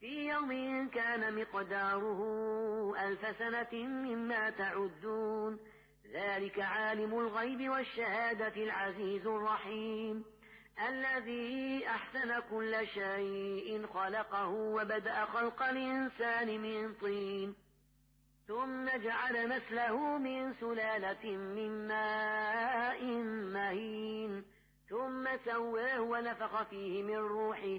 في يوم كان مقداره ألف سنة مما تعدون. ذلك عالم الغيب والشهادة العزيز الرحيم. الذي أحسن كل شيء خلقه وبدأ خلق الإنسان من طين. ثم جعل نسله من سلالة من ماء مهين. ثم سواه ونفخ فيه من روحه.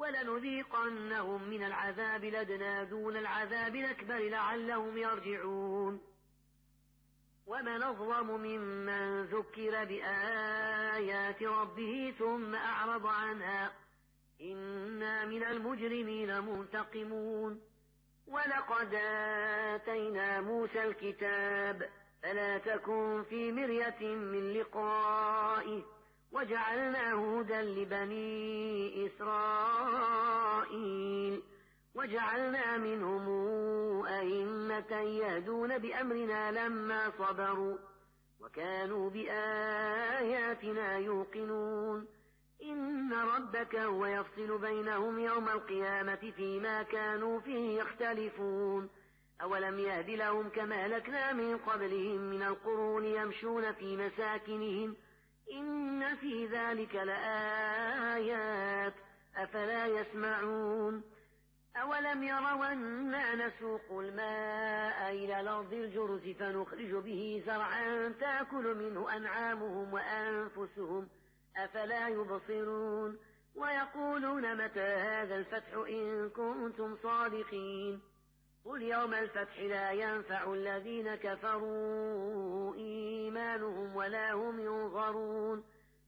ولنذيقنهم من العذاب لدنا دون العذاب الأكبر لعلهم يرجعون. ومن أظلم ممن ذكر بآيات ربه ثم أعرض عنها إنا من المجرمين منتقمون. ولقد آتينا موسى الكتاب فلا تكن في مرية من لقائه. وجعلناه هدى لبني إسرائيل. وجعلنا منهم أئمة يهدون بأمرنا لما صبروا وكانوا بآياتنا يوقنون. إن ربك هو يفصل بينهم يوم القيامة فيما كانوا فيه يختلفون. أولم يهد لهم كما هلكنا من قبلهم من القرون يمشون في مساكنهم إن في ذلك لآيات أفلا يسمعون أولم يروا أنا نسوق الماء إلى الأرض الجرز فنخرج به زرعا تأكل منه أنعامهم وأنفسهم أفلا يبصرون ويقولون متى هذا الفتح إن كنتم صادقين قل يوم الفتح لا ينفع الذين كفروا إيمانهم ولا هم ينظرون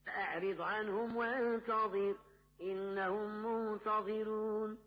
فأعرض عنهم وانتظر إنهم منتظرون